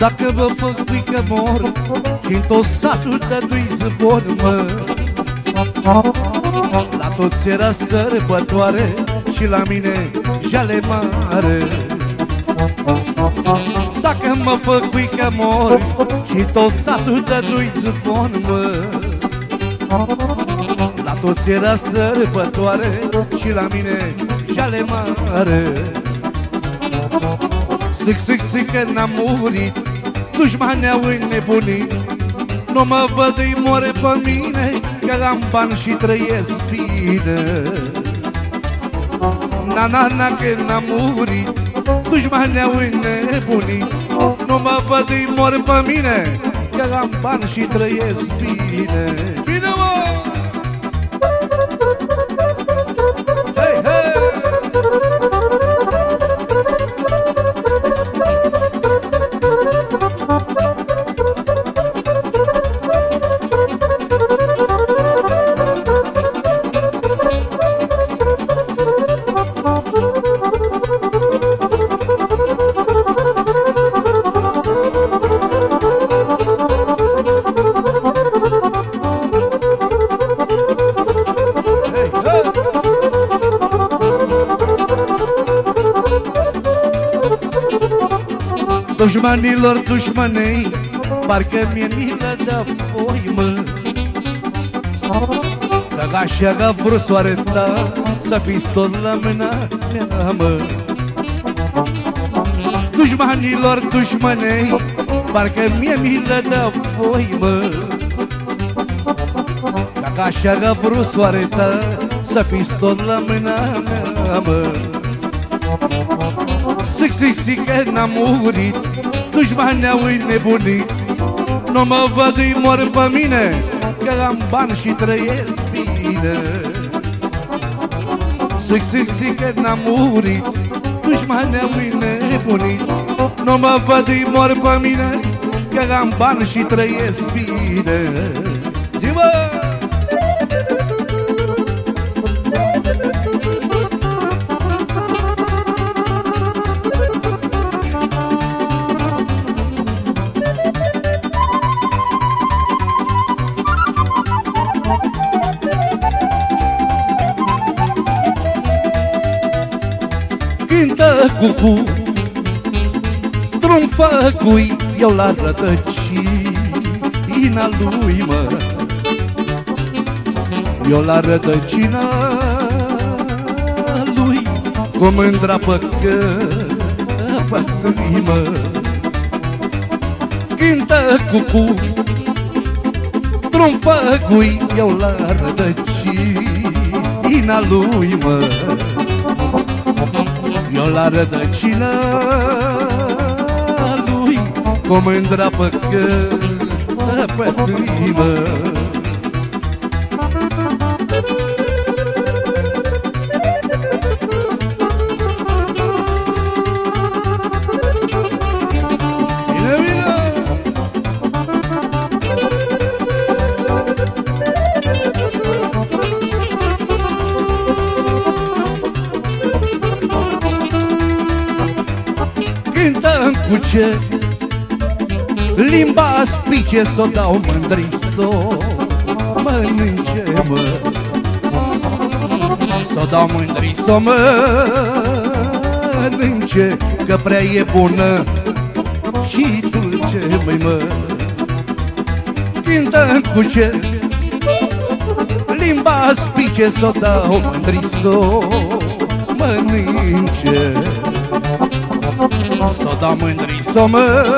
Dacă vă fac pică mor și în tot satul dădui zbor, mă. La toți era sărbătoare Și la mine jale mare. Dacă mă fac pică mor și tot satul dădui zbor, mă. La toți era sărbătoare Și la mine jale mare. Zic, zic, zic că n-am murit Dușmani au înnebunit Nu mă văd, îi moare pe mine Că am bani și trăiesc bine. Na, na, na, că n-am murit Dușmani au înnebunit Nu mă văd, îi moare pe mine Că am bani și trăiesc bine Dușmanilor dușmanei Parcă mi-e milă de voi, mă. Că așa că vrut soare ta Să fiți tot la mâna mea, mă. Dușmanilor dușmanei Parcă mi-e milă de voi, mă. Dacă așa că vrut soare ta Să fiți tot la mâna mea, mă Zic, zic, zic că n-am murit Dușmanii au nebunit Nu mă văd, îi mor pe mine Că am bani și trăiesc bine. Zic, zic, zic că n-am murit Dușmanii au nebunit Nu mă văd, îi mor pe mine Că am bani și trăiesc bine. Zi-mă! Cântă cucu Drum făcui eu la rădăcina lui, mă. Eu la rădăcina lui Cu mândra păcăpătâi, mă. Cântă cucu Drum făcui eu la rădăcina lui, mă eu la rădăcina lui Cu mândra păcăpătâimă Bine, Cântăm cu ce Limba spice s-o dau mândri s-o mănânce, mă. S-o dau mândri s-o mănânce Că prea e bună și dulce, măi, mă. Cântăm cu ce Limba spice s-o dau mândri s-o mănânce S-o dau mândri s-o mănânce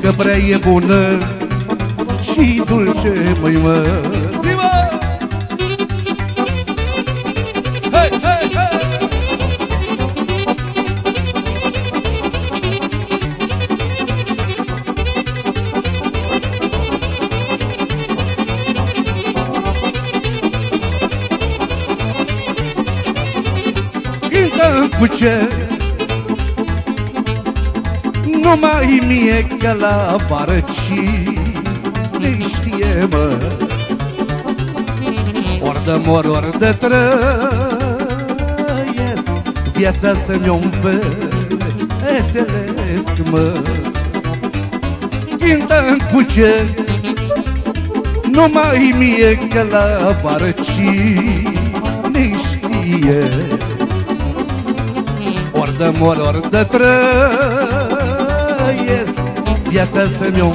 Că prea e bună și dulce, măi mă Cântăm cu ce? Numai mie că la vară cine știe, mă? Ori de mor, ori de trăiesc Viața să-mi o învețe veselesc, mă. Cântă cu ce Numai mie că la afară cine știe Ori de mor, ori de trăiesc. Viața să-mi o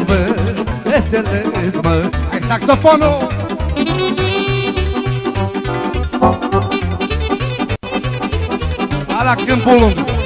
veselesc, mă. Hai saxofonul! la Câmpul Lung